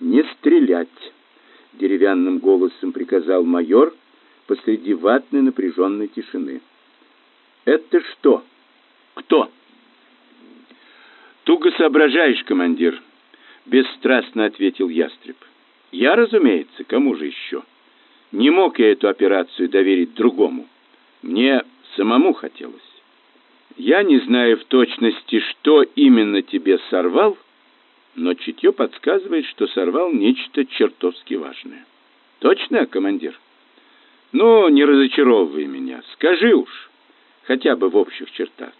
«Не стрелять!» — деревянным голосом приказал майор посреди ватной напряженной тишины. «Это что? Кто?» «Туго соображаешь, командир», — бесстрастно ответил ястреб. «Я, разумеется, кому же еще? Не мог я эту операцию доверить другому. Мне самому хотелось. Я не знаю в точности, что именно тебе сорвал, но чутье подсказывает, что сорвал нечто чертовски важное. Точно, командир? Ну, не разочаровывай меня. Скажи уж, хотя бы в общих чертах.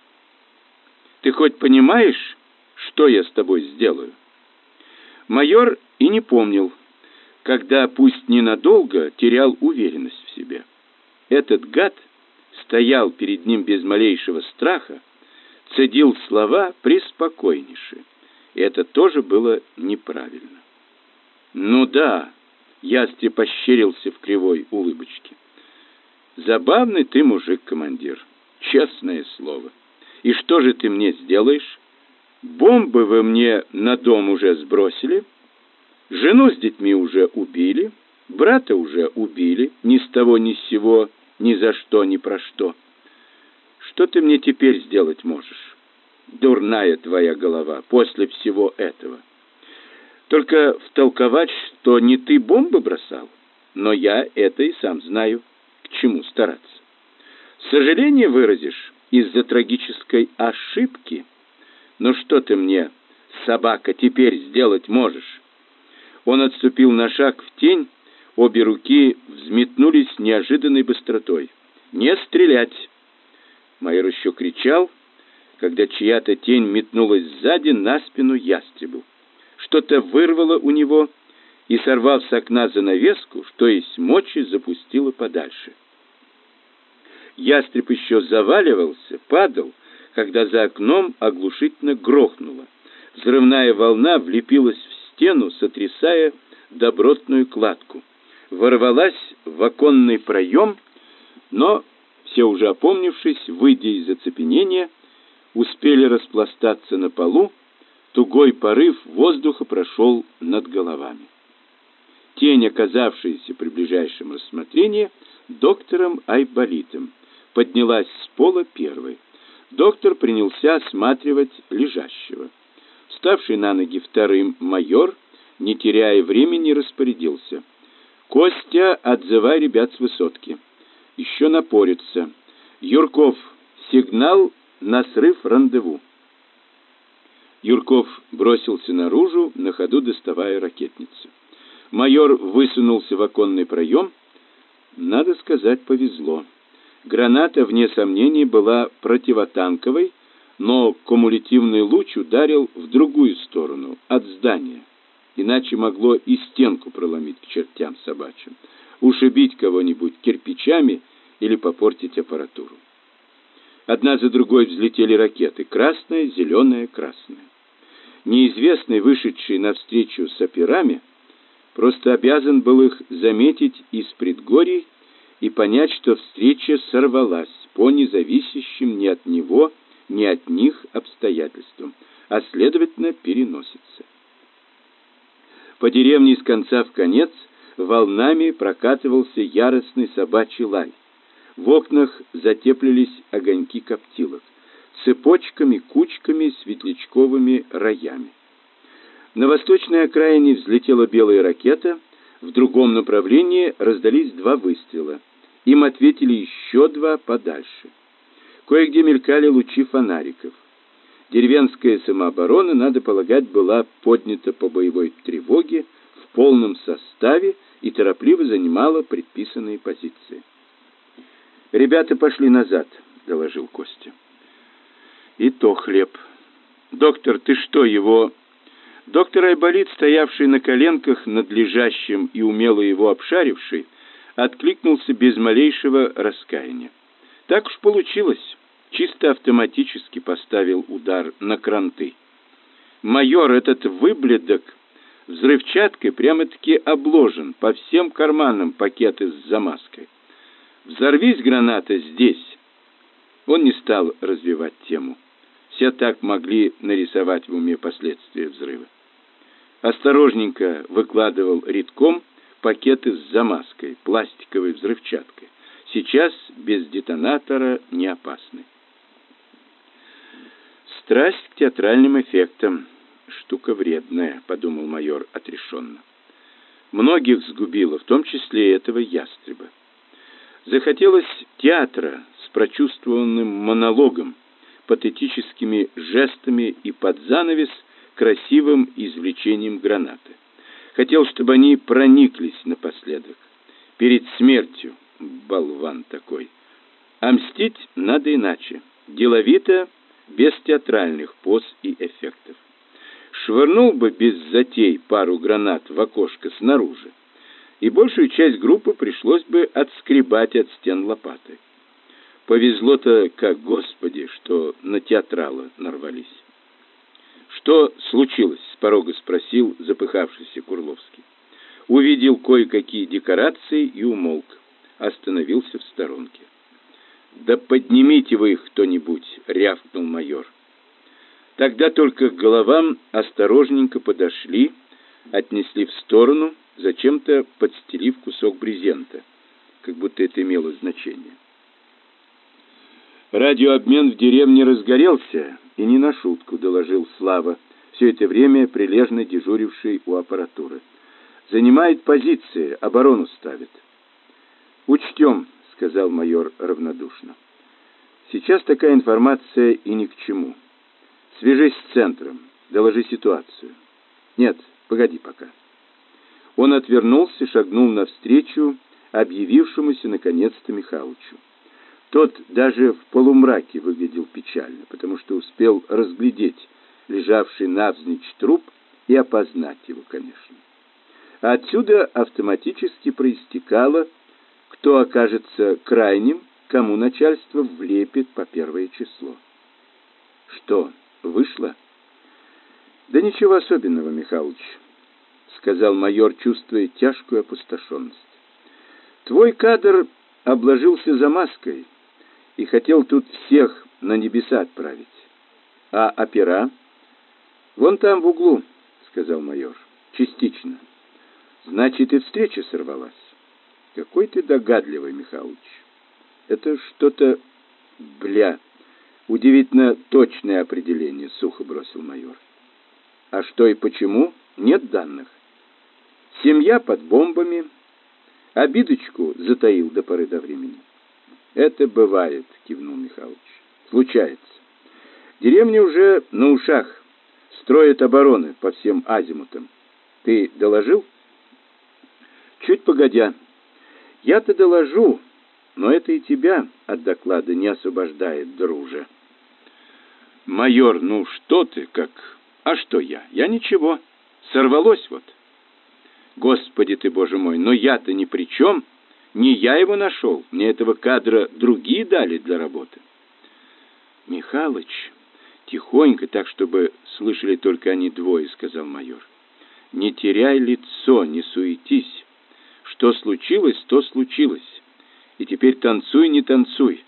Ты хоть понимаешь, что я с тобой сделаю? Майор и не помнил, когда, пусть ненадолго, терял уверенность в себе. Этот гад стоял перед ним без малейшего страха, цедил слова преспокойнейше. Это тоже было неправильно. Ну да, Ястреб пощерился в кривой улыбочке. Забавный ты мужик, командир, честное слово. И что же ты мне сделаешь? Бомбы вы мне на дом уже сбросили, жену с детьми уже убили, брата уже убили, ни с того ни с сего, ни за что, ни про что. Что ты мне теперь сделать можешь? Дурная твоя голова после всего этого. Только втолковать, что не ты бомбы бросал, но я это и сам знаю, к чему стараться. Сожаление выразишь из-за трагической ошибки. Но что ты мне, собака, теперь сделать можешь? Он отступил на шаг в тень, обе руки взметнулись неожиданной быстротой. «Не стрелять!» Майор еще кричал, когда чья-то тень метнулась сзади на спину ястребу. Что-то вырвало у него и, сорвав с окна занавеску, что есть мочи, запустило подальше. Ястреб еще заваливался, падал, когда за окном оглушительно грохнуло. Взрывная волна влепилась в стену, сотрясая добротную кладку. Ворвалась в оконный проем, но, все уже опомнившись, выйдя из оцепенения, успели распластаться на полу, тугой порыв воздуха прошел над головами. Тень, оказавшаяся при ближайшем рассмотрении доктором Айболитом, поднялась с пола первой. Доктор принялся осматривать лежащего. Ставший на ноги вторым майор, не теряя времени, распорядился. «Костя, отзывай ребят с высотки. Еще напорится. Юрков, сигнал на срыв рандеву. Юрков бросился наружу, на ходу доставая ракетницу. Майор высунулся в оконный проем. Надо сказать, повезло. Граната, вне сомнений, была противотанковой, но кумулятивный луч ударил в другую сторону, от здания. Иначе могло и стенку проломить к чертям собачьим, ушибить кого-нибудь кирпичами или попортить аппаратуру. Одна за другой взлетели ракеты. Красная, зеленая, красная. Неизвестный, вышедший навстречу с операми, просто обязан был их заметить из предгорий и понять, что встреча сорвалась по независящим ни от него, ни от них обстоятельствам, а следовательно переносится. По деревне из конца в конец волнами прокатывался яростный собачий лай. В окнах затеплились огоньки коптилок, цепочками, кучками, светлячковыми роями. На восточной окраине взлетела белая ракета, в другом направлении раздались два выстрела. Им ответили еще два подальше. Кое-где мелькали лучи фонариков. Деревенская самооборона, надо полагать, была поднята по боевой тревоге в полном составе и торопливо занимала предписанные позиции. Ребята пошли назад, доложил Костя. И то хлеб. Доктор, ты что, его Доктор Айболит, стоявший на коленках над лежащим и умело его обшаривший, откликнулся без малейшего раскаяния. Так уж получилось. Чисто автоматически поставил удар на кранты. Майор этот выбледок взрывчаткой прямо-таки обложен по всем карманам пакеты с замазкой. Взорвись граната здесь. Он не стал развивать тему. Все так могли нарисовать в уме последствия взрыва. осторожненько выкладывал редком пакеты с замазкой, пластиковой взрывчаткой. Сейчас без детонатора не опасны. Страсть к театральным эффектам штука вредная, подумал майор отрешенно. Многих сгубила, в том числе и этого ястреба. Захотелось театра с прочувствованным монологом, патетическими жестами и под занавес красивым извлечением гранаты. Хотел, чтобы они прониклись напоследок. Перед смертью, болван такой. А мстить надо иначе. Деловито, без театральных поз и эффектов. Швырнул бы без затей пару гранат в окошко снаружи, и большую часть группы пришлось бы отскребать от стен лопатой. Повезло-то, как господи, что на театрала нарвались. Что случилось? с порога спросил запыхавшийся Курловский. Увидел кое-какие декорации и умолк, остановился в сторонке. Да поднимите вы их кто-нибудь, рявкнул майор. Тогда только к головам осторожненько подошли, отнесли в сторону, зачем-то подстелив кусок брезента, как будто это имело значение. Радиообмен в деревне разгорелся, и не на шутку, доложил Слава, все это время прилежно дежуривший у аппаратуры. Занимает позиции, оборону ставит. Учтем, сказал майор равнодушно. Сейчас такая информация и ни к чему. Свяжись с центром, доложи ситуацию. Нет, погоди пока. Он отвернулся, шагнул навстречу объявившемуся наконец-то Михалычу. Тот даже в полумраке выглядел печально, потому что успел разглядеть лежавший навзничь труп и опознать его, конечно. Отсюда автоматически проистекало, кто окажется крайним, кому начальство влепит по первое число. Что, вышло? Да ничего особенного, Михалыч, сказал майор, чувствуя тяжкую опустошенность. Твой кадр обложился замазкой, и хотел тут всех на небеса отправить. А опера? Вон там в углу, сказал майор. Частично. Значит, и встреча сорвалась. Какой ты догадливый, Михалыч. Это что-то, бля, удивительно точное определение, сухо бросил майор. А что и почему? Нет данных. Семья под бомбами, обидочку затаил до поры до времени. Это бывает, кивнул Михалыч. Случается. Деревня уже на ушах. Строят обороны по всем азимутам. Ты доложил? Чуть погодя. Я-то доложу, но это и тебя от доклада не освобождает, друже. Майор, ну что ты, как... А что я? Я ничего. Сорвалось вот. Господи ты, Боже мой, но я-то ни при чем. Не я его нашел, мне этого кадра другие дали для работы. Михалыч, тихонько, так чтобы слышали только они двое, сказал майор. Не теряй лицо, не суетись. Что случилось, то случилось. И теперь танцуй, не танцуй.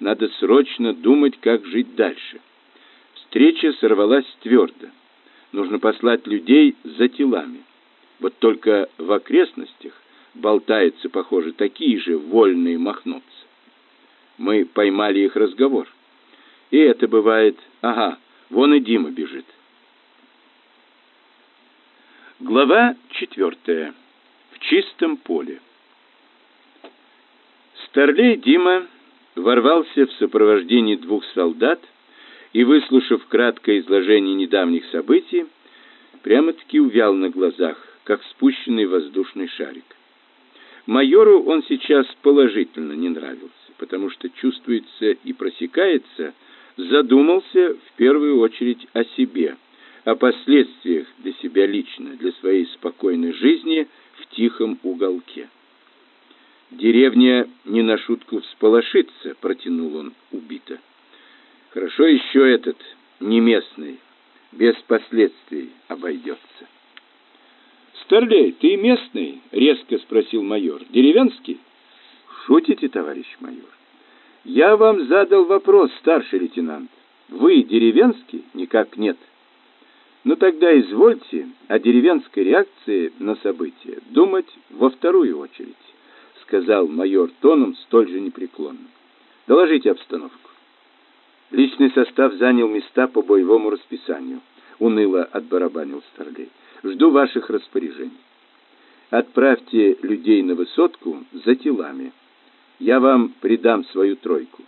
Надо срочно думать, как жить дальше. Встреча сорвалась твердо. Нужно послать людей за телами. Вот только в окрестностях болтаются, похоже, такие же вольные махнутся. Мы поймали их разговор. И это бывает... Ага, вон и Дима бежит. Глава четвертая. В чистом поле. Старлей Дима ворвался в сопровождении двух солдат и, выслушав краткое изложение недавних событий, прямо-таки увял на глазах, как спущенный воздушный шарик. Майору он сейчас положительно не нравился, потому что чувствуется и просекается, задумался в первую очередь о себе, о последствиях для себя лично, для своей спокойной жизни в тихом уголке. Деревня не на шутку всполошится, протянул он убито. Хорошо еще этот, не местный, без последствий обойдется. «Старлей, ты местный?» — резко спросил майор. «Деревенский?» «Шутите, товарищ майор?» «Я вам задал вопрос, старший лейтенант. Вы деревенский?» «Никак нет». Но тогда извольте о деревенской реакции на события думать во вторую очередь, сказал майор тоном столь же непреклонным. Доложите обстановку. Личный состав занял места по боевому расписанию, уныло отбарабанил Старлей. Жду ваших распоряжений. Отправьте людей на высотку за телами. Я вам придам свою тройку.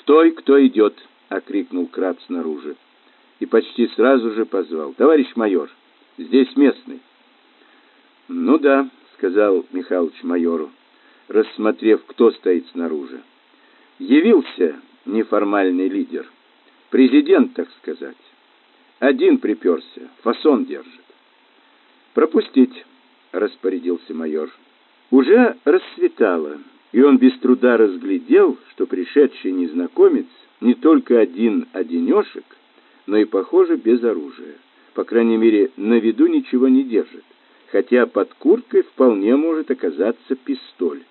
Стой, кто идет, окрикнул Краб снаружи и почти сразу же позвал: "Товарищ майор, здесь местный". "Ну да", сказал Михайлович майору, рассмотрев, кто стоит снаружи. Явился неформальный лидер, президент, так сказать. Один приперся, фасон держит. Пропустить, распорядился майор. Уже рассветало, и он без труда разглядел, что пришедший незнакомец не только один одинешек, но и, похоже, без оружия. По крайней мере, на виду ничего не держит, хотя под курткой вполне может оказаться пистоль.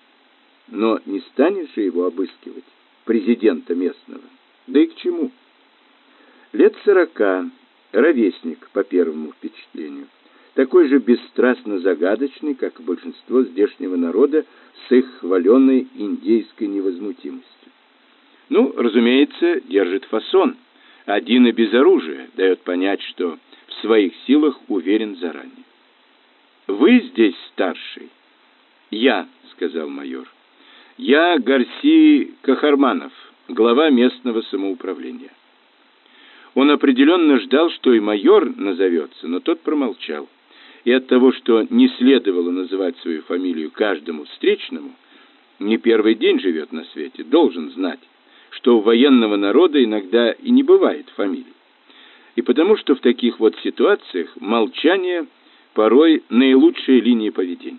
Но не станешь же его обыскивать, президента местного. Да и к чему? Лет сорока, ровесник по первому впечатлению. Такой же бесстрастно загадочный, как и большинство здешнего народа с их хваленой индейской невозмутимостью. Ну, разумеется, держит фасон – один и без оружия дает понять, что в своих силах уверен заранее. Вы здесь старший? Я, сказал майор. Я Гарси Кахарманов, глава местного самоуправления. Он определенно ждал, что и майор назовется, но тот промолчал. И от того, что не следовало называть свою фамилию каждому встречному, не первый день живет на свете, должен знать, что у военного народа иногда и не бывает фамилий. И потому что в таких вот ситуациях молчание порой наилучшая линия поведения.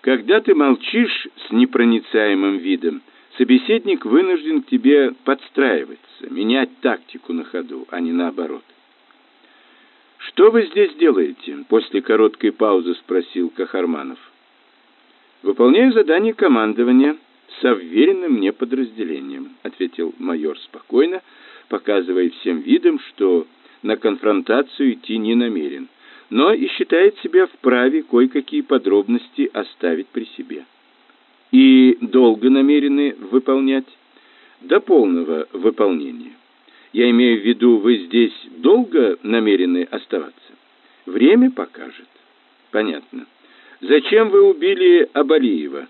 Когда ты молчишь с непроницаемым видом, собеседник вынужден к тебе подстраиваться, менять тактику на ходу, а не наоборот. Что вы здесь делаете? после короткой паузы спросил Кахарманов. Выполняю задание командования со вверенным мне подразделением, ответил майор спокойно, показывая всем видом, что на конфронтацию идти не намерен, но и считает себя вправе кое-какие подробности оставить при себе. И долго намерены выполнять до полного выполнения. Я имею в виду, вы здесь долго намерены оставаться? Время покажет. Понятно. Зачем вы убили Абалиева?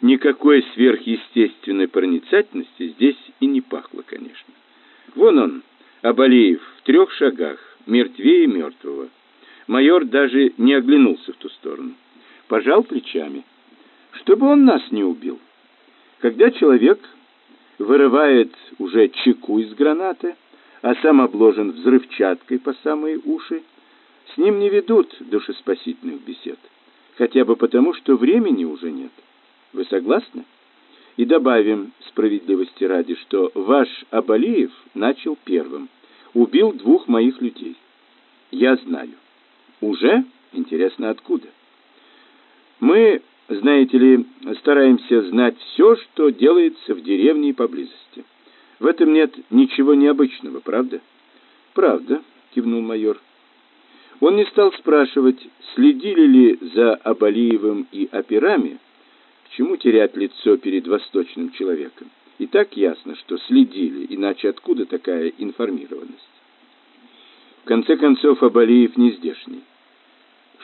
Никакой сверхъестественной проницательности здесь и не пахло, конечно. Вон он, Абалиев, в трех шагах, мертвее мертвого. Майор даже не оглянулся в ту сторону. Пожал плечами. Чтобы он нас не убил. Когда человек вырывает уже чеку из гранаты, а сам обложен взрывчаткой по самые уши, с ним не ведут душеспасительных бесед. Хотя бы потому, что времени уже нет. Вы согласны? И добавим справедливости ради, что ваш Абалиев начал первым. Убил двух моих людей. Я знаю. Уже? Интересно, откуда? Мы, знаете ли, стараемся знать все, что делается в деревне и поблизости. В этом нет ничего необычного, правда? Правда, кивнул майор. Он не стал спрашивать, следили ли за Абалиевым и операми, к чему терять лицо перед восточным человеком? И так ясно, что следили, иначе откуда такая информированность? В конце концов, Абалиев не здешний.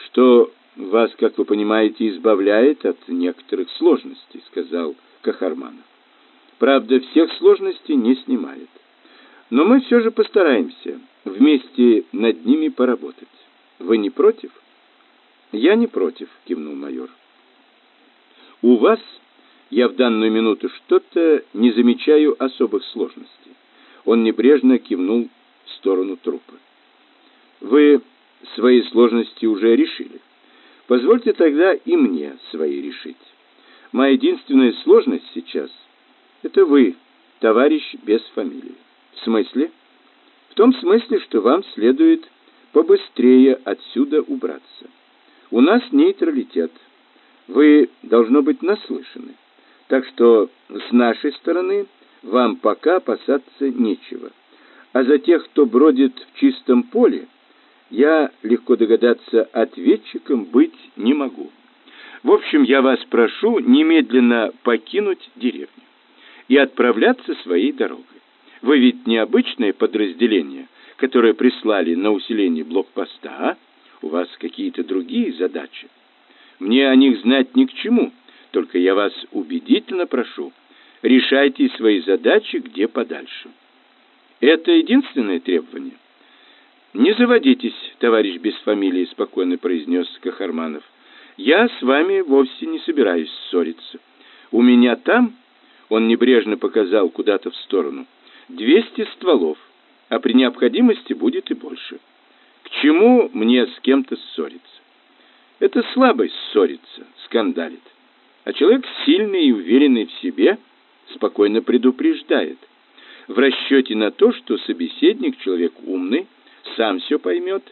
Что вас, как вы понимаете, избавляет от некоторых сложностей, сказал Кахарманов. Правда, всех сложностей не снимает. Но мы все же постараемся вместе над ними поработать. Вы не против? Я не против, кивнул майор. У вас я в данную минуту что-то не замечаю особых сложностей. Он небрежно кивнул в сторону трупа. Вы свои сложности уже решили. Позвольте тогда и мне свои решить. Моя единственная сложность сейчас это вы, товарищ без фамилии. В смысле? В том смысле, что вам следует побыстрее отсюда убраться. У нас нейтралитет. Вы должно быть наслышаны. Так что с нашей стороны вам пока опасаться нечего. А за тех, кто бродит в чистом поле, я, легко догадаться, ответчиком быть не могу. В общем, я вас прошу немедленно покинуть деревню и отправляться своей дорогой. Вы ведь необычное подразделение, которое прислали на усиление блокпоста, а? У вас какие-то другие задачи. Мне о них знать ни к чему, только я вас убедительно прошу, решайте свои задачи где подальше. Это единственное требование. Не заводитесь, товарищ без фамилии, спокойно произнес Кахарманов. Я с вами вовсе не собираюсь ссориться. У меня там, он небрежно показал куда-то в сторону, двести стволов, а при необходимости будет и больше. К чему мне с кем-то ссориться? Это слабость ссориться, скандалит. А человек сильный и уверенный в себе спокойно предупреждает. В расчете на то, что собеседник человек умный, сам все поймет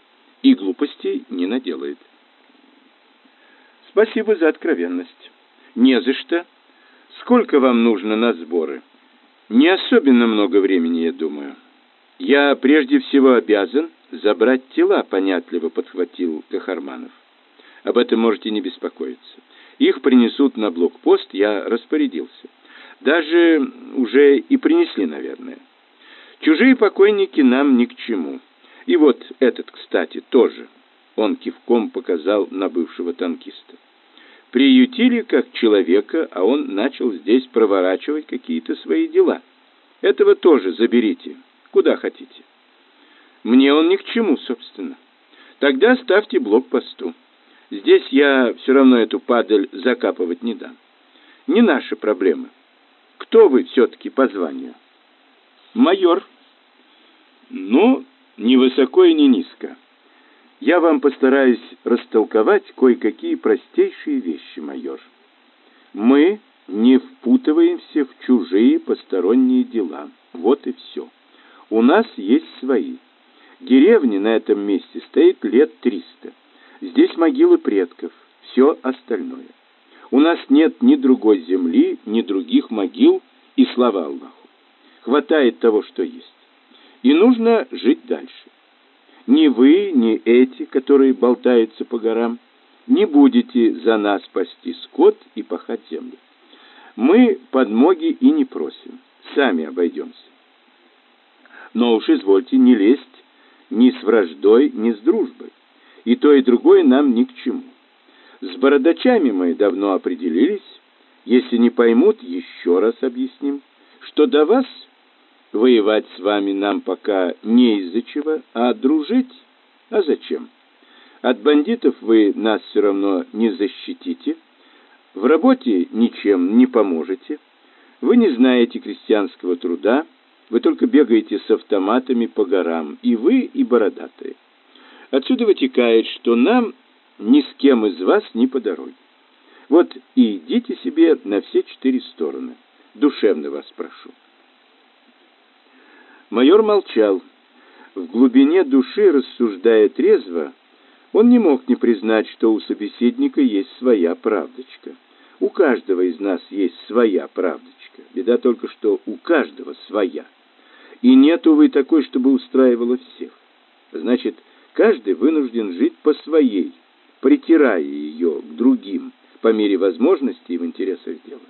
и глупостей не наделает. Спасибо за откровенность. Не за что. Сколько вам нужно на сборы? Не особенно много времени, я думаю. Я прежде всего обязан забрать тела, понятливо подхватил Кахарманов. Об этом можете не беспокоиться. Их принесут на блокпост, я распорядился. Даже уже и принесли, наверное. Чужие покойники нам ни к чему. И вот этот, кстати, тоже. Он кивком показал на бывшего танкиста. Приютили как человека, а он начал здесь проворачивать какие-то свои дела. Этого тоже заберите, куда хотите. Мне он ни к чему, собственно. Тогда ставьте блокпосту. Здесь я все равно эту падаль закапывать не дам. Не наши проблемы. Кто вы все-таки по званию? Майор. Ну, ни высоко и ни низко. Я вам постараюсь растолковать кое-какие простейшие вещи, майор. Мы не впутываемся в чужие посторонние дела. Вот и все. У нас есть свои. Деревня на этом месте стоит лет триста. Здесь могилы предков, все остальное. У нас нет ни другой земли, ни других могил, и слава Аллаху. Хватает того, что есть. И нужно жить дальше. Ни вы, ни эти, которые болтаются по горам, не будете за нас пасти скот и пахать землю. Мы подмоги и не просим, сами обойдемся. Но уж извольте не лезть ни с враждой, ни с дружбой. И то, и другое нам ни к чему. С бородачами мы давно определились. Если не поймут, еще раз объясним, что до вас воевать с вами нам пока не из-за чего, а дружить? А зачем? От бандитов вы нас все равно не защитите, в работе ничем не поможете, вы не знаете крестьянского труда, вы только бегаете с автоматами по горам, и вы, и бородатые. Отсюда вытекает, что нам ни с кем из вас не по дороге. Вот и идите себе на все четыре стороны. Душевно вас прошу. Майор молчал. В глубине души, рассуждая трезво, он не мог не признать, что у собеседника есть своя правдочка. У каждого из нас есть своя правдочка. Беда только, что у каждого своя и нет, увы, такой, чтобы устраивала всех. Значит, каждый вынужден жить по своей, притирая ее к другим по мере возможности и в интересах дела.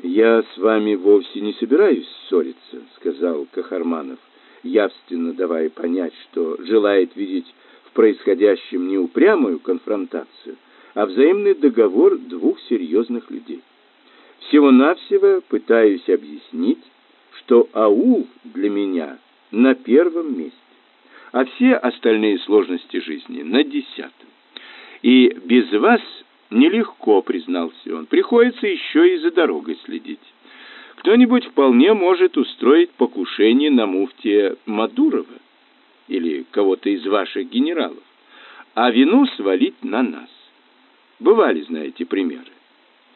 «Я с вами вовсе не собираюсь ссориться», — сказал Кахарманов, явственно давая понять, что желает видеть в происходящем не упрямую конфронтацию, а взаимный договор двух серьезных людей. Всего-навсего пытаюсь объяснить, что аул для меня на первом месте, а все остальные сложности жизни на десятом. И без вас нелегко, признался он, приходится еще и за дорогой следить. Кто-нибудь вполне может устроить покушение на муфтия Мадурова или кого-то из ваших генералов, а вину свалить на нас. Бывали, знаете, примеры.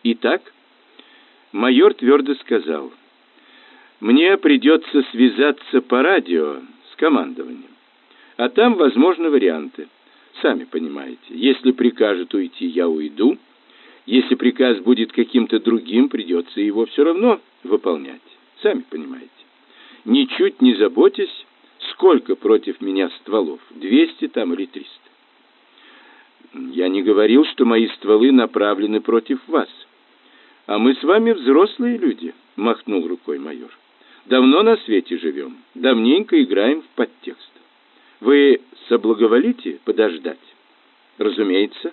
Итак, майор твердо сказал – мне придется связаться по радио с командованием. А там возможны варианты. Сами понимаете, если прикажет уйти, я уйду. Если приказ будет каким-то другим, придется его все равно выполнять. Сами понимаете. ничуть не заботясь, сколько против меня стволов, двести там или триста. Я не говорил, что мои стволы направлены против вас. А мы с вами взрослые люди, махнул рукой майор. Давно на свете живем, давненько играем в подтекст. Вы соблаговолите подождать? Разумеется.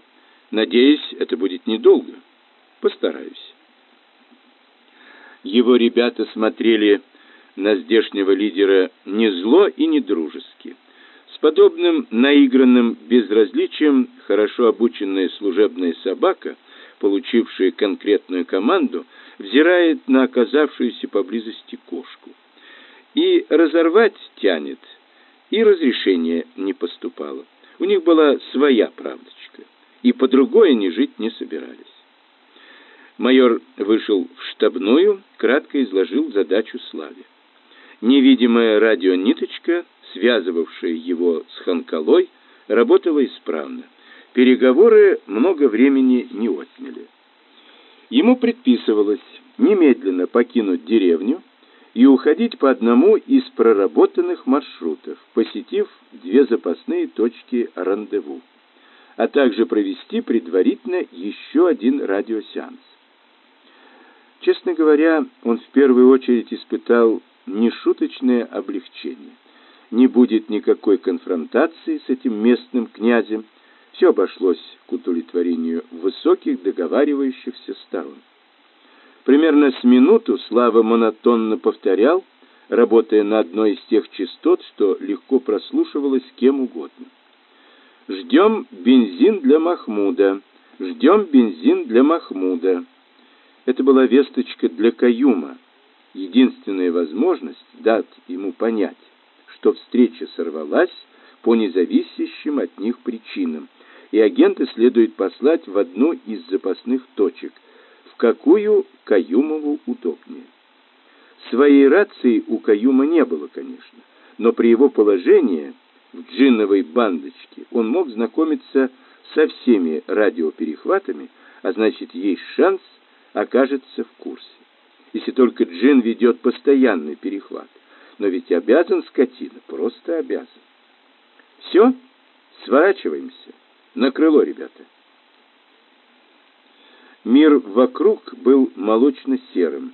Надеюсь, это будет недолго. Постараюсь. Его ребята смотрели на здешнего лидера не зло и не дружески. С подобным наигранным безразличием хорошо обученная служебная собака, получившая конкретную команду, взирает на оказавшуюся поблизости кошку. И разорвать тянет, и разрешение не поступало. У них была своя правдочка, и по другой они жить не собирались. Майор вышел в штабную, кратко изложил задачу Славе. Невидимая радиониточка, связывавшая его с Ханкалой, работала исправно. Переговоры много времени не отняли. Ему предписывалось немедленно покинуть деревню и уходить по одному из проработанных маршрутов, посетив две запасные точки рандеву, а также провести предварительно еще один радиосеанс. Честно говоря, он в первую очередь испытал нешуточное облегчение. Не будет никакой конфронтации с этим местным князем, все обошлось к удовлетворению высоких договаривающихся сторон. Примерно с минуту Слава монотонно повторял, работая на одной из тех частот, что легко прослушивалось кем угодно. Ждем бензин для Махмуда. Ждем бензин для Махмуда. Это была весточка для Каюма, единственная возможность дать ему понять, что встреча сорвалась по независящим от них причинам, и агента следует послать в одну из запасных точек, какую Каюмову удобнее. Своей рации у Каюма не было, конечно, но при его положении в джинновой бандочке он мог знакомиться со всеми радиоперехватами, а значит, есть шанс окажется в курсе. Если только джин ведет постоянный перехват. Но ведь обязан скотина, просто обязан. Все, сворачиваемся. На крыло, ребята. Мир вокруг был молочно-серым.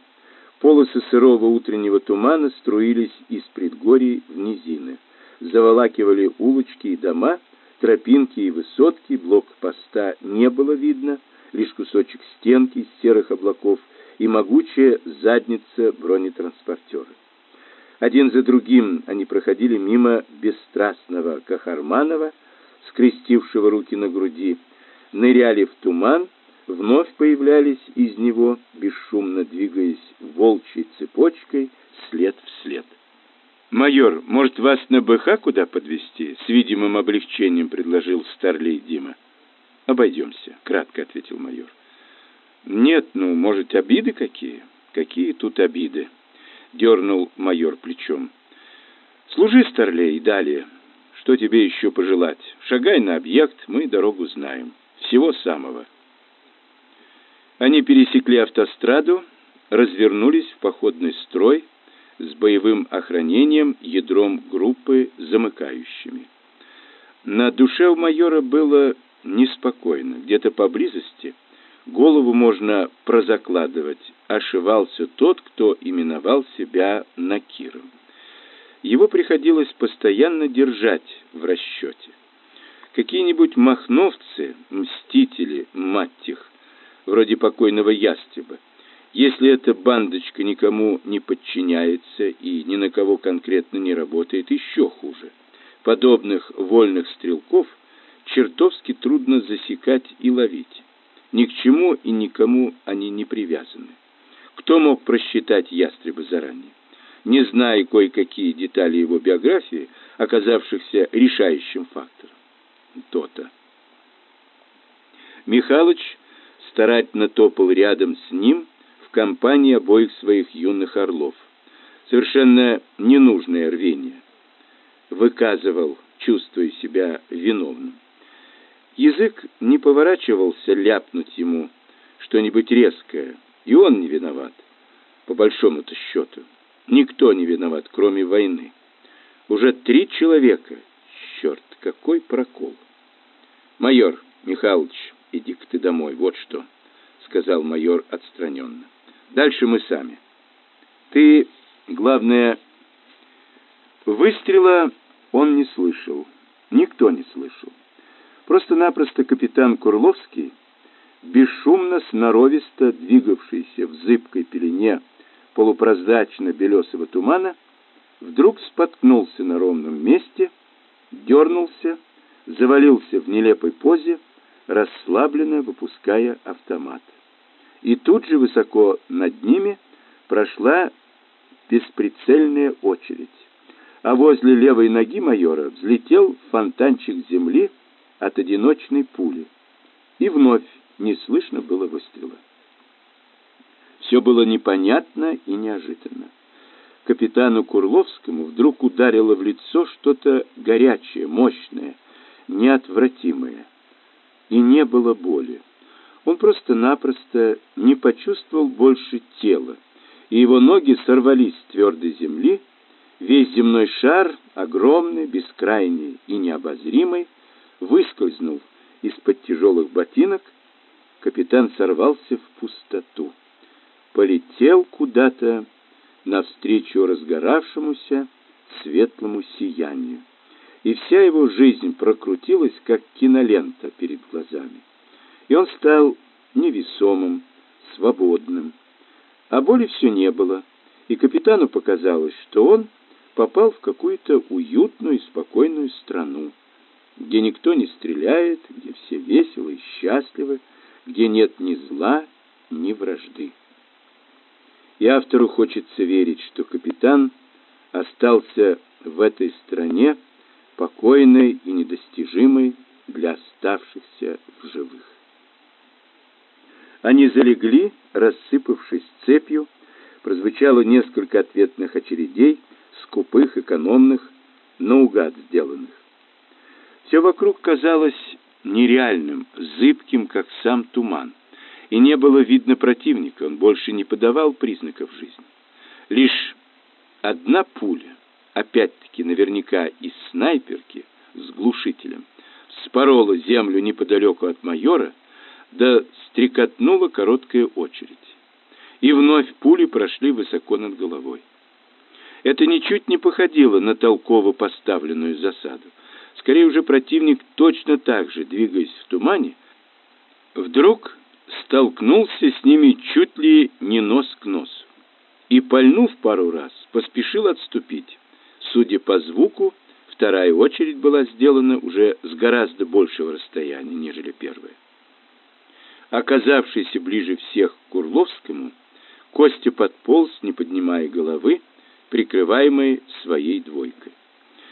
Полосы сырого утреннего тумана струились из предгорий в низины, заволакивали улочки и дома, тропинки и высотки, блокпоста не было видно, лишь кусочек стенки из серых облаков и могучая задница бронетранспортера. Один за другим они проходили мимо бесстрастного Кахарманова, скрестившего руки на груди, ныряли в туман, вновь появлялись из него, бесшумно двигаясь волчьей цепочкой след в след. «Майор, может, вас на БХ куда подвести? с видимым облегчением предложил Старлей Дима. «Обойдемся», — кратко ответил майор. «Нет, ну, может, обиды какие?» «Какие тут обиды?» — дернул майор плечом. «Служи, Старлей, далее. Что тебе еще пожелать? Шагай на объект, мы дорогу знаем. Всего самого». Они пересекли автостраду, развернулись в походный строй с боевым охранением, ядром группы замыкающими. На душе у майора было неспокойно. Где-то поблизости голову можно прозакладывать, ошивался тот, кто именовал себя Накиром. Его приходилось постоянно держать в расчете. Какие-нибудь махновцы, мстители, мать их, вроде покойного ястреба, если эта бандочка никому не подчиняется и ни на кого конкретно не работает, еще хуже. Подобных вольных стрелков – чертовски трудно засекать и ловить. Ни к чему и никому они не привязаны. Кто мог просчитать ястреба заранее? Не зная кое-какие детали его биографии, оказавшихся решающим фактором. То-то. Михалыч старательно топал рядом с ним в компании обоих своих юных орлов. Совершенно ненужное рвение. Выказывал, чувствуя себя виновным. Язык не поворачивался ляпнуть ему что-нибудь резкое, и он не виноват, по большому-то счету. никто не виноват, кроме войны. Уже три человека. Черт, какой прокол. Майор Михайлович, иди-ка ты домой, вот что, сказал майор отстраненно. Дальше мы сами. Ты, главное, выстрела он не слышал. Никто не слышал. Просто-напросто капитан Курловский, бесшумно, сноровисто двигавшийся в зыбкой пелене полупрозрачно-белесого тумана, вдруг споткнулся на ровном месте, дернулся, завалился в нелепой позе, расслабленно выпуская автомат. И тут же высоко над ними прошла бесприцельная очередь. А возле левой ноги майора взлетел фонтанчик земли от одиночной пули. И вновь не слышно было выстрела. Все было непонятно и неожиданно. Капитану Курловскому вдруг ударило в лицо что-то горячее, мощное, неотвратимое. И не было боли. Он просто-напросто не почувствовал больше тела, и его ноги сорвались с твердой земли, весь земной шар, огромный, бескрайний и необозримый, выскользнул из-под тяжелых ботинок, капитан сорвался в пустоту. Полетел куда-то навстречу разгоравшемуся светлому сиянию. И вся его жизнь прокрутилась, как кинолента перед глазами. И он стал невесомым, свободным. А боли все не было, и капитану показалось, что он попал в какую-то уютную и спокойную страну, где никто не стреляет, где все веселы и счастливы, где нет ни зла, ни вражды. И автору хочется верить, что капитан остался в этой стране покойной и недостижимой для оставшихся в живых. Они залегли, рассыпавшись цепью, прозвучало несколько ответных очередей, скупых, экономных, наугад сделанных. Все вокруг казалось нереальным, зыбким, как сам туман и не было видно противника, он больше не подавал признаков жизни. Лишь одна пуля, опять-таки наверняка из снайперки с глушителем, спорола землю неподалеку от майора, да стрекотнула короткая очередь. И вновь пули прошли высоко над головой. Это ничуть не походило на толково поставленную засаду. Скорее уже противник точно так же, двигаясь в тумане, вдруг столкнулся с ними чуть ли не нос к носу и, пальнув пару раз, поспешил отступить. Судя по звуку, вторая очередь была сделана уже с гораздо большего расстояния, нежели первая. Оказавшийся ближе всех к Курловскому, Костя подполз, не поднимая головы, прикрываемый своей двойкой.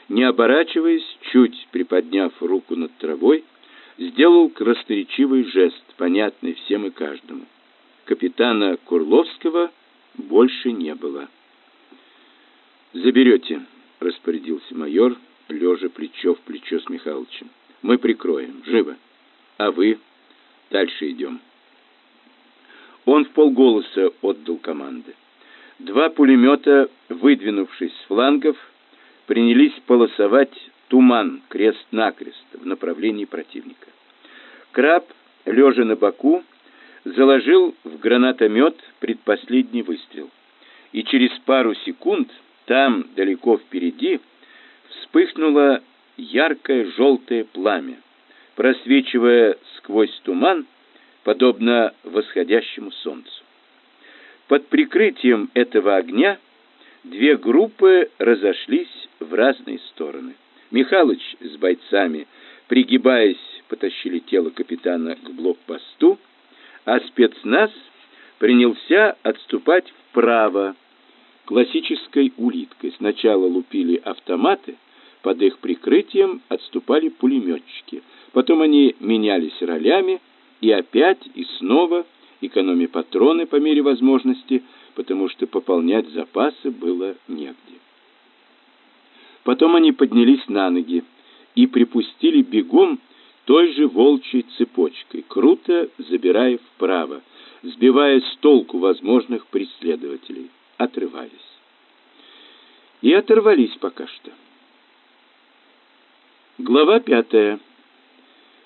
Не оборачиваясь, чуть приподняв руку над травой, сделал красноречивый жест, понятный всем и каждому. Капитана Курловского больше не было. «Заберете», — распорядился майор, лежа плечо в плечо с Михалычем. «Мы прикроем. Живо. А вы? Дальше идем». Он в полголоса отдал команды. Два пулемета, выдвинувшись с флангов, принялись полосовать туман крест-накрест в направлении противника. Краб, лежа на боку, заложил в гранатомет предпоследний выстрел. И через пару секунд там, далеко впереди, вспыхнуло яркое желтое пламя, просвечивая сквозь туман, подобно восходящему солнцу. Под прикрытием этого огня две группы разошлись в разные стороны. Михалыч с бойцами, пригибаясь, потащили тело капитана к блокпосту, а спецназ принялся отступать вправо классической улиткой. Сначала лупили автоматы, под их прикрытием отступали пулеметчики. Потом они менялись ролями и опять и снова экономя патроны по мере возможности, потому что пополнять запасы было негде. Потом они поднялись на ноги и припустили бегом той же волчьей цепочкой, круто забирая вправо, сбивая с толку возможных преследователей, отрываясь. и оторвались пока что. Глава пятая.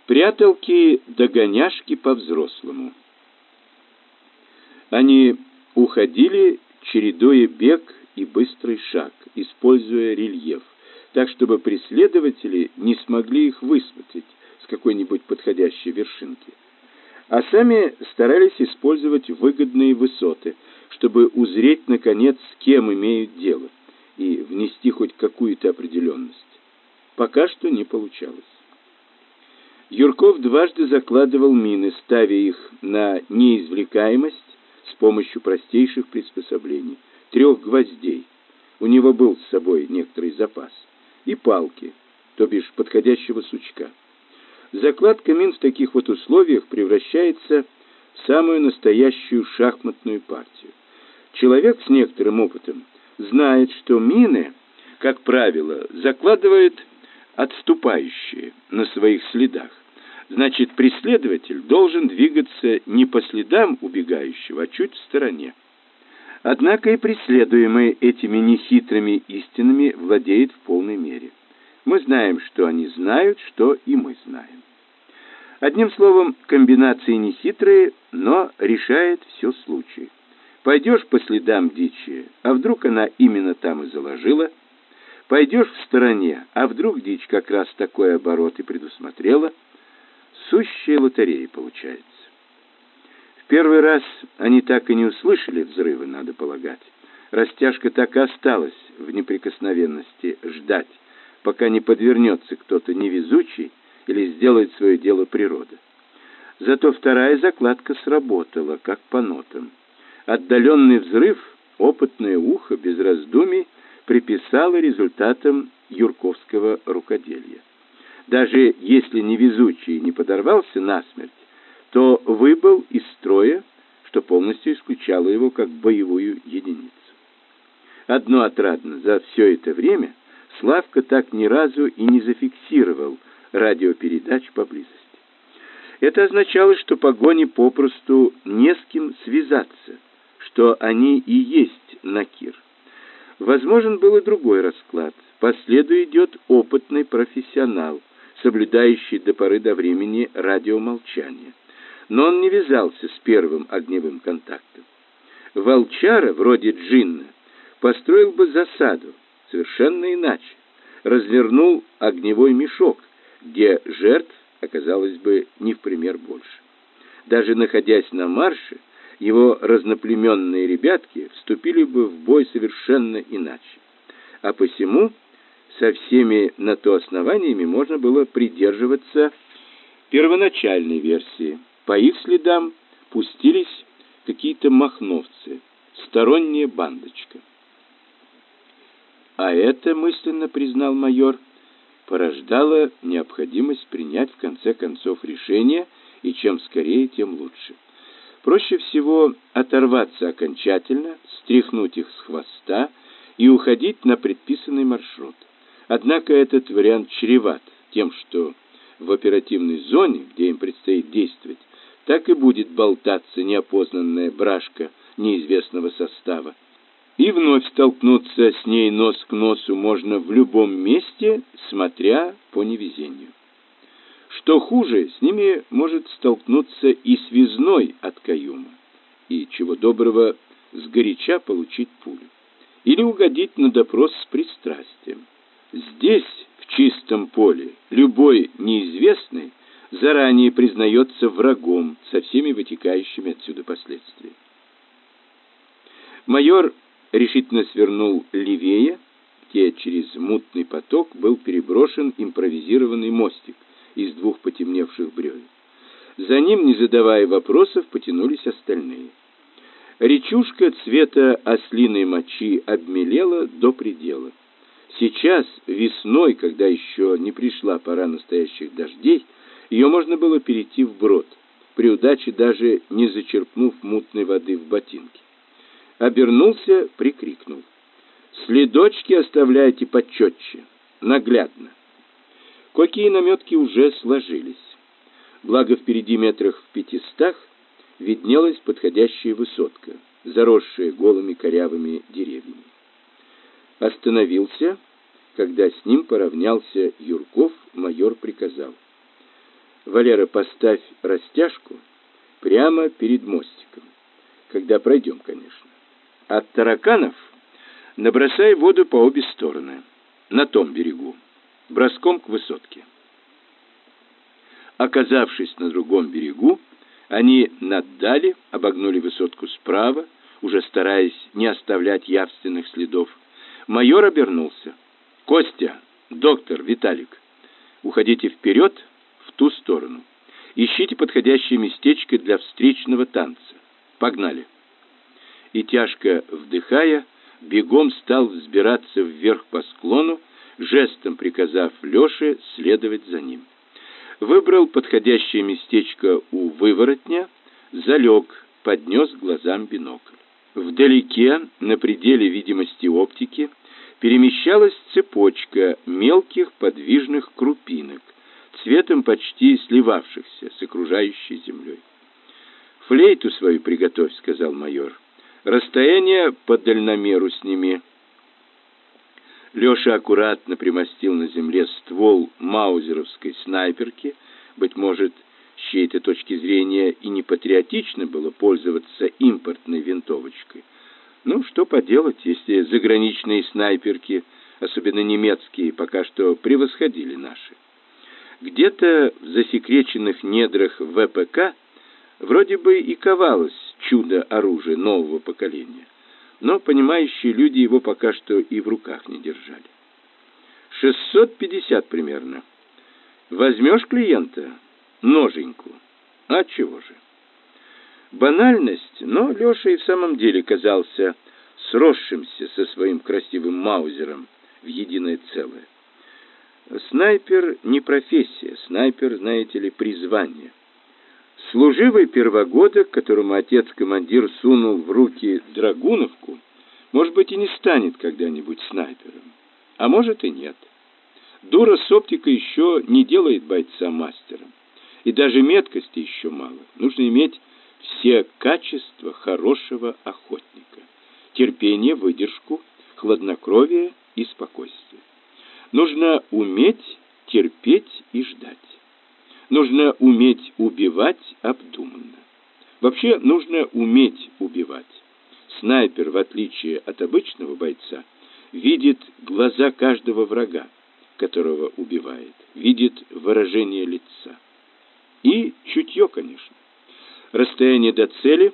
Пряталки-догоняшки по-взрослому. Они уходили, чередуя бег и быстрый шаг, используя рельеф, так чтобы преследователи не смогли их высмотреть с какой-нибудь подходящей вершинки. А сами старались использовать выгодные высоты, чтобы узреть, наконец, с кем имеют дело, и внести хоть какую-то определенность. Пока что не получалось. Юрков дважды закладывал мины, ставя их на неизвлекаемость с помощью простейших приспособлений, трех гвоздей. У него был с собой некоторый запас. И палки, то бишь подходящего сучка. Закладка мин в таких вот условиях превращается в самую настоящую шахматную партию. Человек с некоторым опытом знает, что мины, как правило, закладывают отступающие на своих следах. Значит, преследователь должен двигаться не по следам убегающего, а чуть в стороне. Однако и преследуемый этими нехитрыми истинами владеет в полной мере. Мы знаем, что они знают, что и мы знаем. Одним словом, комбинации нехитрые, но решает все случай. Пойдешь по следам дичи, а вдруг она именно там и заложила. Пойдешь в стороне, а вдруг дичь как раз такой оборот и предусмотрела. Сущая лотерея получается. В первый раз они так и не услышали взрывы, надо полагать. Растяжка так и осталась в неприкосновенности ждать, пока не подвернется кто-то невезучий или сделает свое дело природа. Зато вторая закладка сработала, как по нотам. Отдаленный взрыв опытное ухо без раздумий приписало результатам юрковского рукоделия. Даже если невезучий не подорвался насмерть, то выбыл из строя, что полностью исключало его как боевую единицу. Одно отрадно, за все это время Славка так ни разу и не зафиксировал радиопередач поблизости. Это означало, что погоне попросту не с кем связаться – что они и есть Накир. Возможен был и другой расклад. По следу идет опытный профессионал, соблюдающий до поры до времени радиомолчание. Но он не вязался с первым огневым контактом. Волчара, вроде Джинна, построил бы засаду, совершенно иначе. Развернул огневой мешок, где жертв оказалось бы не в пример больше. Даже находясь на марше, его разноплеменные ребятки вступили бы в бой совершенно иначе. А посему со всеми на то основаниями можно было придерживаться первоначальной версии. По их следам пустились какие-то махновцы, сторонняя бандочка. А это, мысленно признал майор, порождало необходимость принять в конце концов решение, и чем скорее, тем лучше. Проще всего оторваться окончательно, стряхнуть их с хвоста и уходить на предписанный маршрут. Однако этот вариант чреват тем, что в оперативной зоне, где им предстоит действовать, так и будет болтаться неопознанная брашка неизвестного состава. И вновь столкнуться с ней нос к носу можно в любом месте, смотря по невезению. Что хуже, с ними может столкнуться и связной от каюма, и, чего доброго, сгоряча получить пулю. Или угодить на допрос с пристрастием. Здесь, в чистом поле, любой неизвестный заранее признается врагом со всеми вытекающими отсюда последствиями. Майор решительно свернул левее, где через мутный поток был переброшен импровизированный мостик, из двух потемневших бревен. За ним, не задавая вопросов, потянулись остальные. Речушка цвета ослиной мочи обмелела до предела. Сейчас, весной, когда еще не пришла пора настоящих дождей, ее можно было перейти вброд, при удаче даже не зачерпнув мутной воды в ботинки. Обернулся, прикрикнул. «Следочки оставляйте почетче, наглядно». Какие наметки уже сложились. Благо впереди метрах в пятистах виднелась подходящая высотка, заросшая голыми корявыми деревьями. Остановился, когда с ним поравнялся Юрков, майор приказал. «Валера, поставь растяжку прямо перед мостиком, когда пройдем, конечно. От тараканов набросай воду по обе стороны, на том берегу, броском к высотке». Оказавшись на другом берегу, они наддали, обогнули высотку справа, уже стараясь не оставлять явственных следов. Майор обернулся. «Костя, доктор, Виталик, уходите вперед в ту сторону. Ищите подходящее местечко для встречного танца. Погнали!» И тяжко вдыхая, бегом стал взбираться вверх по склону, жестом приказав Леше следовать за ним выбрал подходящее местечко у выворотня, залег, поднес глазам бинокль. Вдалеке, на пределе видимости оптики, перемещалась цепочка мелких подвижных крупинок, цветом почти сливавшихся с окружающей землей. «Флейту свою приготовь», — сказал майор. «Расстояние по дальномеру сними». Леша аккуратно примостил на земле ствол маузеровской снайперки. Быть может, с чьей-то точки зрения и не патриотично было пользоваться импортной винтовочкой. Ну, что поделать, если заграничные снайперки, особенно немецкие, пока что превосходили наши. Где-то в засекреченных недрах ВПК вроде бы и ковалось чудо оружия нового поколения но понимающие люди его пока что и в руках не держали. 650 примерно. Возьмешь клиента? Ноженьку. А чего же? Банальность, но Леша и в самом деле казался сросшимся со своим красивым маузером в единое целое. Снайпер не профессия, снайпер, знаете ли, призвание. Служивый первогодок, которому отец-командир сунул в руки драгуновку, может быть, и не станет когда-нибудь снайпером. А может и нет. Дура с оптикой еще не делает бойца мастером. И даже меткости еще мало. Нужно иметь все качества хорошего охотника. Терпение, выдержку, хладнокровие и спокойствие. Нужно уметь терпеть и ждать. Нужно уметь убивать обдуманно. Вообще нужно уметь убивать. Снайпер, в отличие от обычного бойца, видит глаза каждого врага, которого убивает, видит выражение лица. И чутье, конечно. Расстояние до цели,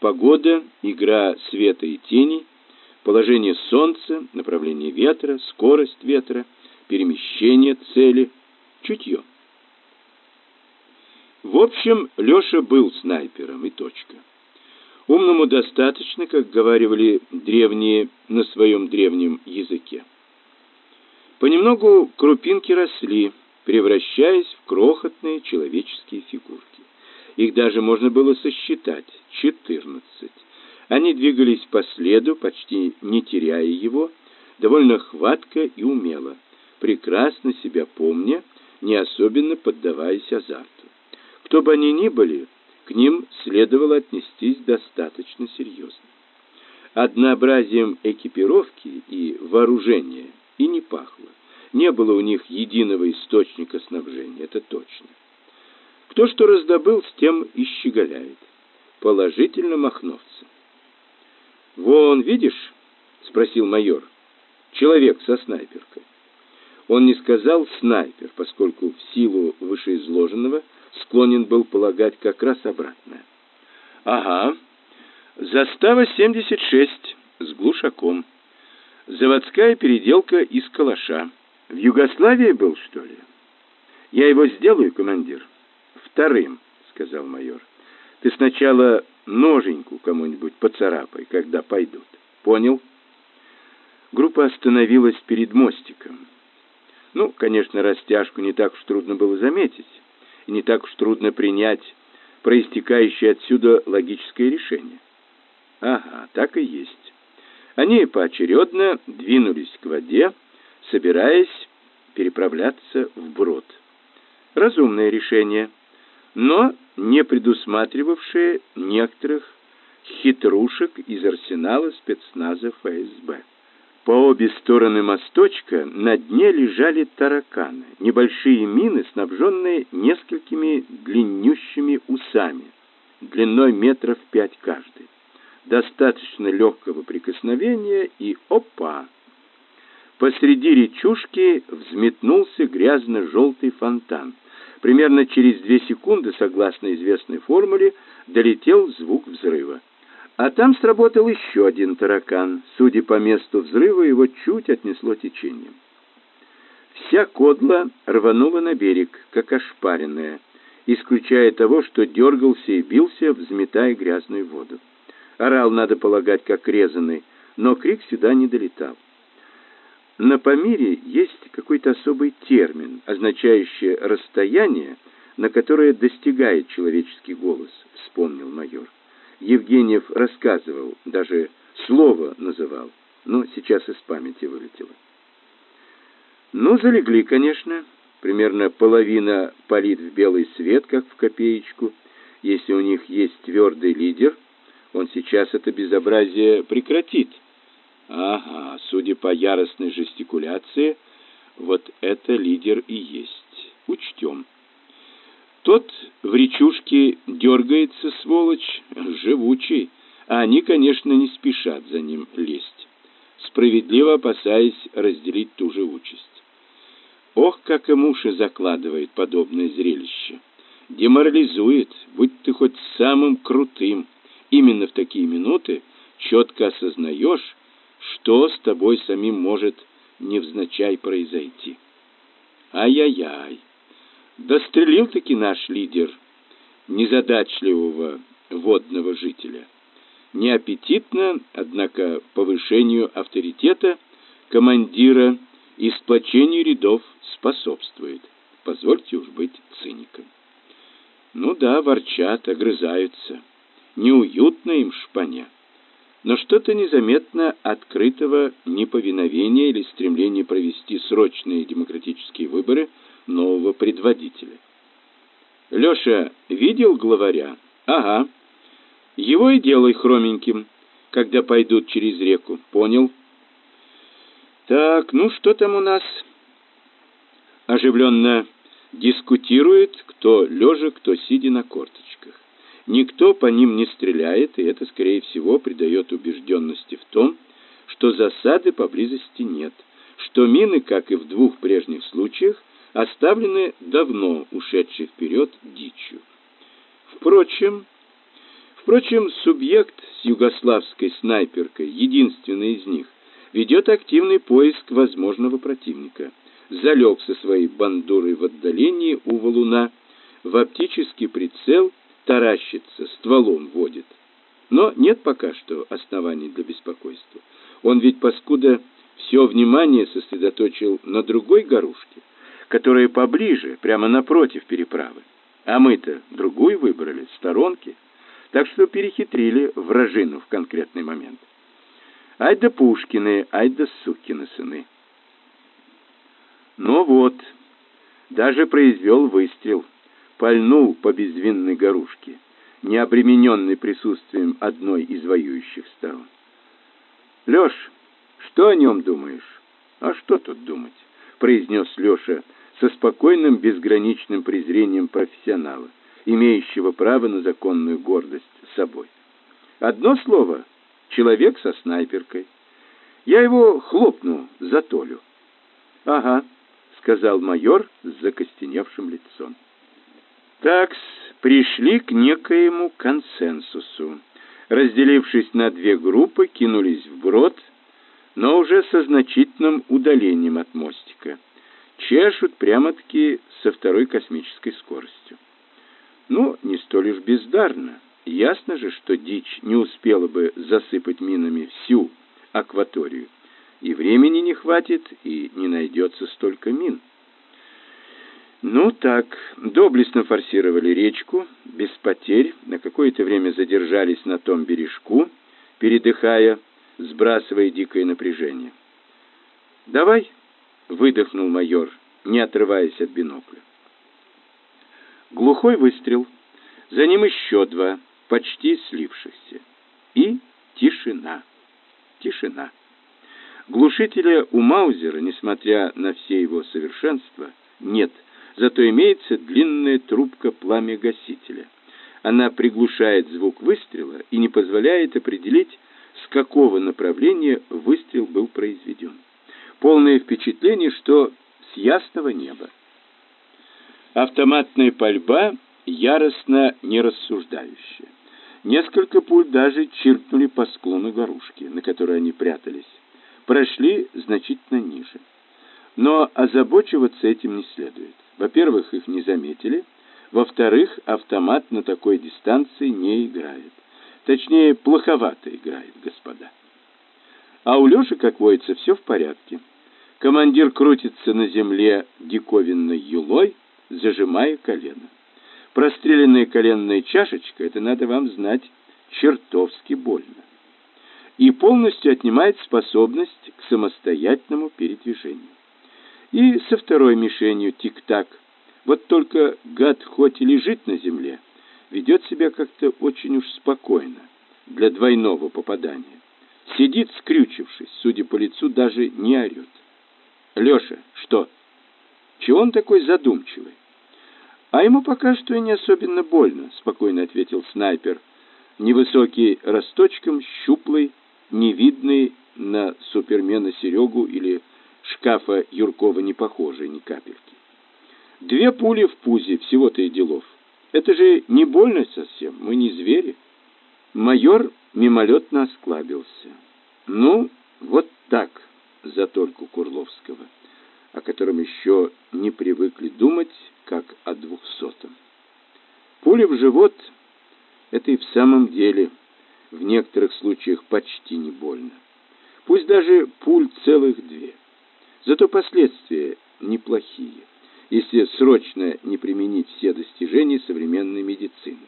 погода, игра света и тени, положение солнца, направление ветра, скорость ветра, перемещение цели, чутье. В общем, Леша был снайпером и точка. Умному достаточно, как говаривали древние на своем древнем языке. Понемногу крупинки росли, превращаясь в крохотные человеческие фигурки. Их даже можно было сосчитать — четырнадцать. Они двигались по следу, почти не теряя его, довольно хватко и умело, прекрасно себя помня, не особенно поддаваясь азарту. Кто бы они ни были, к ним следовало отнестись достаточно серьезно. Однообразием экипировки и вооружения и не пахло. Не было у них единого источника снабжения, это точно. Кто что раздобыл, с тем и щеголяет. Положительно махновцы. «Вон, видишь?» — спросил майор. «Человек со снайперкой». Он не сказал «снайпер», поскольку в силу вышеизложенного — склонен был полагать как раз обратное. Ага. Застава 76 с глушаком. Заводская переделка из калаша. В Югославии был, что ли? Я его сделаю, командир. Вторым, сказал майор. Ты сначала ноженьку кому-нибудь поцарапай, когда пойдут. Понял? Группа остановилась перед мостиком. Ну, конечно, растяжку не так уж трудно было заметить и не так уж трудно принять проистекающее отсюда логическое решение. Ага, так и есть. Они поочередно двинулись к воде, собираясь переправляться вброд. Разумное решение, но не предусматривавшее некоторых хитрушек из арсенала спецназа ФСБ. По обе стороны мосточка на дне лежали тараканы, небольшие мины, снабженные несколькими длиннющими усами, длиной метров пять каждый. Достаточно легкого прикосновения и опа! Посреди речушки взметнулся грязно-желтый фонтан. Примерно через две секунды, согласно известной формуле, долетел звук взрыва. А там сработал еще один таракан. Судя по месту взрыва, его чуть отнесло течением. Вся кодла рванула на берег, как ошпаренная, исключая того, что дергался и бился, взметая грязную воду. Орал, надо полагать, как резанный, но крик сюда не долетал. На Памире есть какой-то особый термин, означающий расстояние, на которое достигает человеческий голос, вспомнил майор. Евгеньев рассказывал, даже слово называл, но сейчас из памяти вылетело. Ну, залегли, конечно. Примерно половина палит в белый свет, как в копеечку. Если у них есть твердый лидер, он сейчас это безобразие прекратит. Ага, судя по яростной жестикуляции, вот это лидер и есть. Учтем. Тот в речушке дергается, сволочь, живучий, а они, конечно, не спешат за ним лезть, справедливо опасаясь разделить ту же участь. Ох, как им уши закладывает подобное зрелище. Деморализует, будь ты хоть самым крутым. Именно в такие минуты четко осознаешь, что с тобой самим может невзначай произойти. Ай-яй-яй. Дострелил-таки наш лидер незадачливого водного жителя. Неаппетитно, однако повышению авторитета командира и сплочению рядов способствует. Позвольте уж быть циником. Ну да, ворчат, огрызаются. Неуютно им шпаня. Но что-то незаметно открытого неповиновения или стремления провести срочные демократические выборы – нового предводителя. Лёша видел главаря? Ага. Его и делай хроменьким, когда пойдут через реку. Понял? Так, ну что там у нас? Оживленно дискутирует, кто лежа, кто сидя на корточках. Никто по ним не стреляет, и это, скорее всего, придает убежденности в том, что засады поблизости нет, что мины, как и в двух прежних случаях, оставлены давно ушедшей вперед дичью. Впрочем, впрочем, субъект с югославской снайперкой, единственный из них, ведет активный поиск возможного противника. Залег со своей бандурой в отдалении у валуна, в оптический прицел таращится, стволом водит. Но нет пока что оснований для беспокойства. Он ведь, паскуда, все внимание сосредоточил на другой горушке которые поближе, прямо напротив переправы. А мы-то другую выбрали, сторонки. Так что перехитрили вражину в конкретный момент. Ай да Пушкины, ай да сукины сыны. Ну вот, даже произвел выстрел, пальнул по безвинной горушке, не обремененной присутствием одной из воюющих сторон. Лёш, что о нем думаешь? А что тут думать? произнес Лёша со спокойным безграничным презрением профессионала, имеющего право на законную гордость собой. Одно слово — человек со снайперкой. Я его хлопну за Толю. «Ага», — сказал майор с закостеневшим лицом. Такс пришли к некоему консенсусу. Разделившись на две группы, кинулись в брод, но уже со значительным удалением от мостика чешут прямо-таки со второй космической скоростью. Ну, не столь уж бездарно. Ясно же, что дичь не успела бы засыпать минами всю акваторию. И времени не хватит, и не найдется столько мин. Ну так, доблестно форсировали речку, без потерь, на какое-то время задержались на том бережку, передыхая, сбрасывая дикое напряжение. «Давай», выдохнул майор, не отрываясь от бинокля. Глухой выстрел, за ним еще два, почти слившихся. И тишина. Тишина. Глушителя у Маузера, несмотря на все его совершенства, нет, зато имеется длинная трубка пламя-гасителя. Она приглушает звук выстрела и не позволяет определить, с какого направления выстрел был произведен. Полное впечатление, что с ясного неба. Автоматная пальба яростно нерассуждающая. Несколько пуль даже чиркнули по склону горушки, на которой они прятались. Прошли значительно ниже. Но озабочиваться этим не следует. Во-первых, их не заметили. Во-вторых, автомат на такой дистанции не играет. Точнее, плоховато играет, господа. А у Лёши, как водится, все в порядке. Командир крутится на земле диковинной юлой, зажимая колено. Простреленная коленная чашечка, это надо вам знать, чертовски больно. И полностью отнимает способность к самостоятельному передвижению. И со второй мишенью тик-так. Вот только гад хоть и лежит на земле, ведет себя как-то очень уж спокойно для двойного попадания. Сидит скрючившись, судя по лицу, даже не орет. Леша, что? Чего он такой задумчивый? А ему пока что и не особенно больно, спокойно ответил снайпер. Невысокий росточком, щуплый, невидный на супермена Серегу или шкафа Юркова не похожий ни капельки. Две пули в пузе, всего-то и делов. Это же не больно совсем, мы не звери. Майор мимолетно осклабился. Ну, вот так, за только Курловского, о котором еще не привыкли думать, как о двухсотом. Пуля в живот — это и в самом деле в некоторых случаях почти не больно. Пусть даже пуль целых две. Зато последствия неплохие если срочно не применить все достижения современной медицины.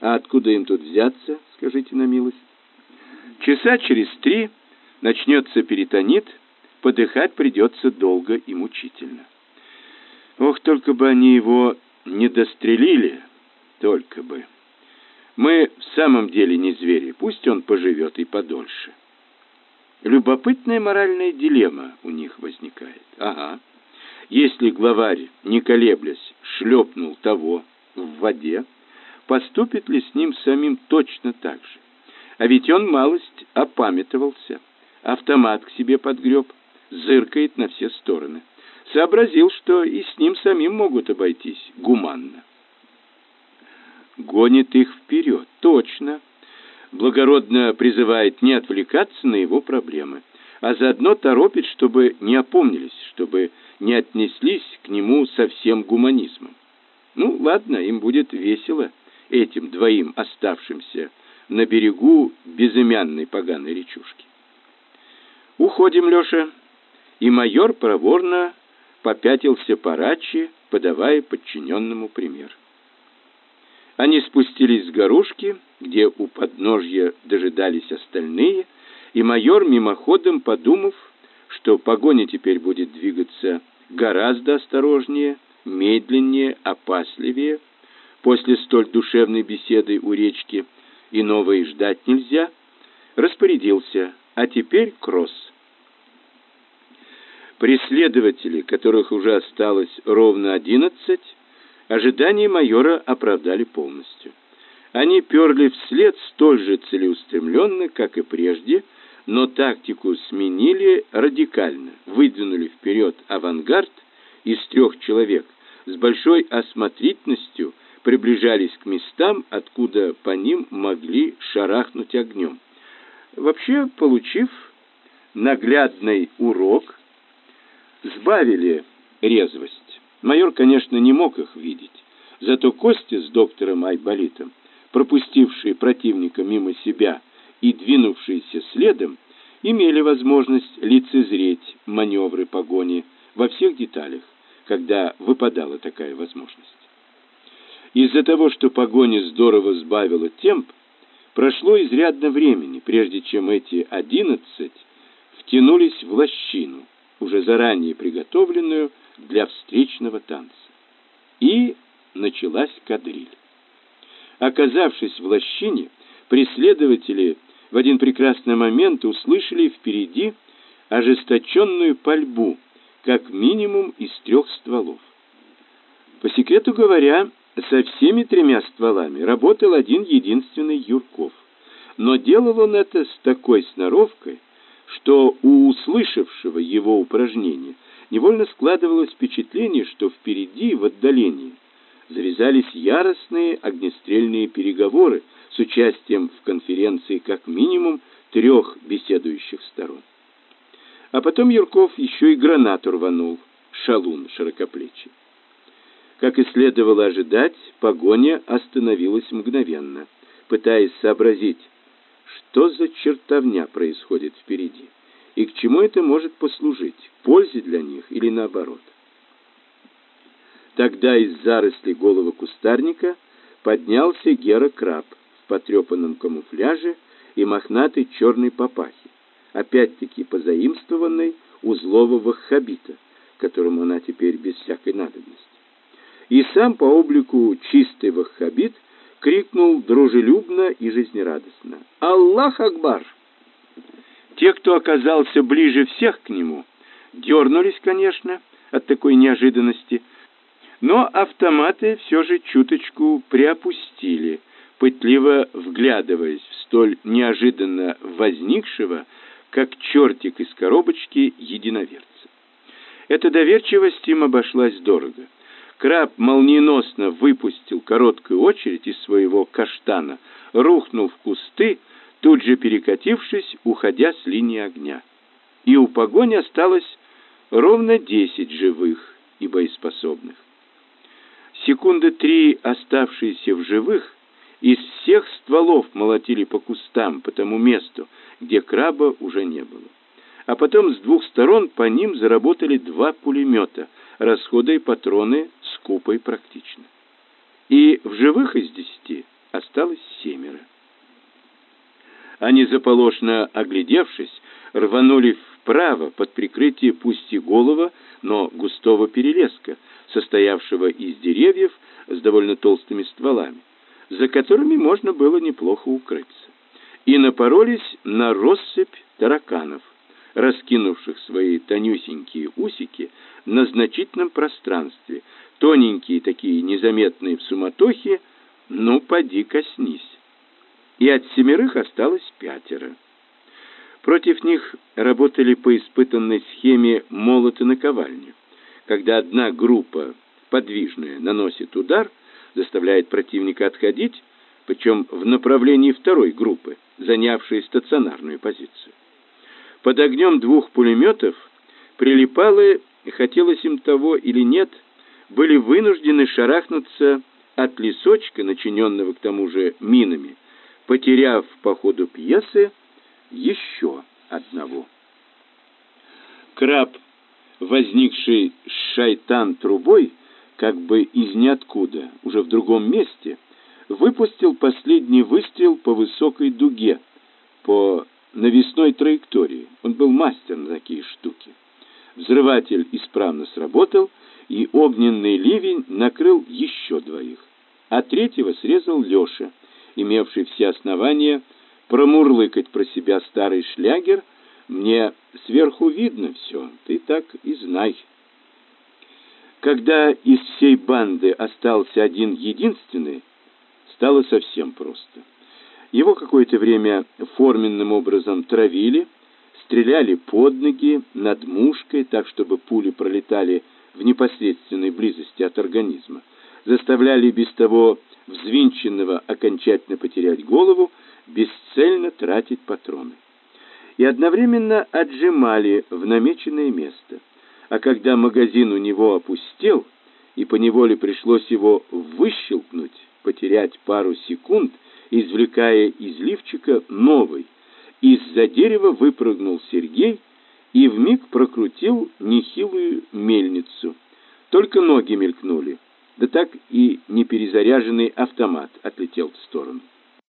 А откуда им тут взяться, скажите на милость? Часа через три начнется перитонит, подыхать придется долго и мучительно. Ох, только бы они его не дострелили, только бы. Мы в самом деле не звери, пусть он поживет и подольше. Любопытная моральная дилемма у них возникает. Ага. Если главарь, не колеблясь, шлепнул того в воде, поступит ли с ним самим точно так же? А ведь он малость опамятовался, автомат к себе подгреб, зыркает на все стороны. Сообразил, что и с ним самим могут обойтись гуманно. Гонит их вперед, точно. Благородно призывает не отвлекаться на его проблемы, а заодно торопит, чтобы не опомнились, чтобы не отнеслись к нему со всем гуманизмом. Ну, ладно, им будет весело, этим двоим оставшимся на берегу безымянной поганой речушки. Уходим, Леша. И майор проворно попятился по раче, подавая подчиненному пример. Они спустились с горушки, где у подножья дожидались остальные, и майор, мимоходом подумав, что погоня теперь будет двигаться гораздо осторожнее, медленнее, опасливее. После столь душевной беседы у речки и ждать нельзя. Распорядился, а теперь кросс. Преследователи, которых уже осталось ровно одиннадцать, ожидания майора оправдали полностью. Они перли вслед столь же целеустремленно, как и прежде, но тактику сменили радикально, выдвинули вперед авангард из трех человек, с большой осмотрительностью приближались к местам, откуда по ним могли шарахнуть огнем. Вообще, получив наглядный урок, сбавили резвость. Майор, конечно, не мог их видеть, зато Костя с доктором Айболитом, пропустившие противника мимо себя, и двинувшиеся следом имели возможность лицезреть маневры погони во всех деталях, когда выпадала такая возможность. Из-за того, что погоня здорово сбавила темп, прошло изрядно времени, прежде чем эти одиннадцать втянулись в лощину, уже заранее приготовленную для встречного танца. И началась кадриль. Оказавшись в лощине, преследователи в один прекрасный момент услышали впереди ожесточенную пальбу, как минимум из трех стволов. По секрету говоря, со всеми тремя стволами работал один единственный Юрков. Но делал он это с такой сноровкой, что у услышавшего его упражнения невольно складывалось впечатление, что впереди, в отдалении, завязались яростные огнестрельные переговоры с участием в конференции как минимум трех беседующих сторон. А потом Юрков еще и гранату рванул, шалун широкоплечий. Как и следовало ожидать, погоня остановилась мгновенно, пытаясь сообразить, что за чертовня происходит впереди и к чему это может послужить, пользе для них или наоборот. Тогда из зарослей голого кустарника поднялся Гера Краб в потрепанном камуфляже и мохнатой черной папахе, опять-таки позаимствованной у злого ваххабита, которому она теперь без всякой надобности. И сам по облику чистый ваххабит крикнул дружелюбно и жизнерадостно: "Аллах Акбар!" Те, кто оказался ближе всех к нему, дернулись, конечно, от такой неожиданности, но автоматы все же чуточку приопустили, пытливо вглядываясь в столь неожиданно возникшего, как чертик из коробочки, единоверца. Эта доверчивость им обошлась дорого. Краб молниеносно выпустил короткую очередь из своего каштана, рухнул в кусты, тут же перекатившись, уходя с линии огня. И у погони осталось ровно десять живых и боеспособных. Секунды три оставшиеся в живых из всех стволов молотили по кустам, по тому месту, где краба уже не было. А потом с двух сторон по ним заработали два пулемета, расходуя патроны скупо и практично. И в живых из десяти осталось семеро. Они, заполошно оглядевшись, рванули вправо под прикрытие пусть и голого, но густого перелеска, состоявшего из деревьев с довольно толстыми стволами, за которыми можно было неплохо укрыться, и напоролись на россыпь тараканов, раскинувших свои тонюсенькие усики на значительном пространстве, тоненькие такие, незаметные в суматохе, ну, поди коснись и от семерых осталось пятеро. Против них работали по испытанной схеме молот и наковальня. Когда одна группа, подвижная, наносит удар, заставляет противника отходить, причем в направлении второй группы, занявшей стационарную позицию. Под огнем двух пулеметов прилипалы, хотелось им того или нет, были вынуждены шарахнуться от лесочка, начиненного к тому же минами, потеряв по ходу пьесы еще одного. Краб, возникший с шайтан-трубой, как бы из ниоткуда, уже в другом месте, выпустил последний выстрел по высокой дуге, по навесной траектории. Он был мастер на такие штуки. Взрыватель исправно сработал, и огненный ливень накрыл еще двоих, а третьего срезал Леша — имевший все основания промурлыкать про себя старый шлягер, мне сверху видно все, ты так и знай. Когда из всей банды остался один единственный, стало совсем просто. Его какое-то время форменным образом травили, стреляли под ноги, над мушкой, так чтобы пули пролетали в непосредственной близости от организма, заставляли без того взвинченного окончательно потерять голову, бесцельно тратить патроны. И одновременно отжимали в намеченное место. А когда магазин у него опустел, и поневоле пришлось его выщелкнуть, потерять пару секунд, извлекая из лифчика новый, из-за дерева выпрыгнул Сергей и вмиг прокрутил нехилую мельницу. Только ноги мелькнули да так и неперезаряженный автомат отлетел в сторону.